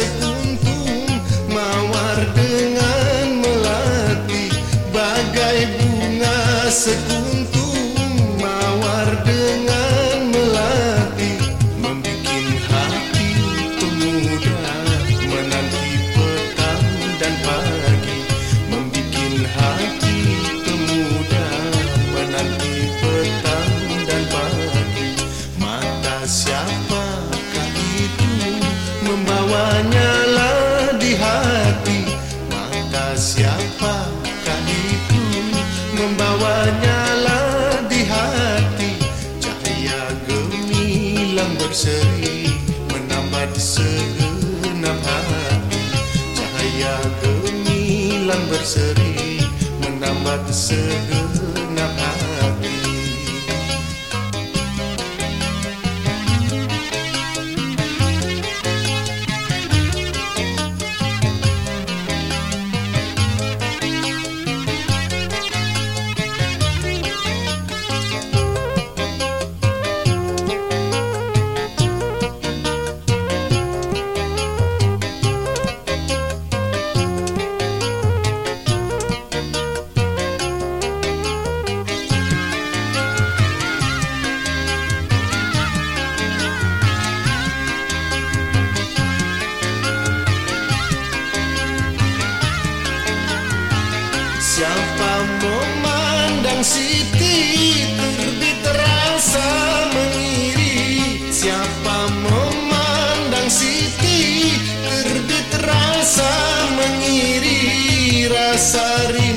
seuntung mawar dengan melati bagai bunga sekuntum mawar dengan melati membuat hati pemuda menanti petang dan pagi membuat hati pemuda menanti petang dan pagi. Mata siapa segenap hati Cahaya gemilang berseri menambah segenap memandang Siti terbit terasa mengiri Siapa memandang Siti terbit terasa mengiri Rasa rindu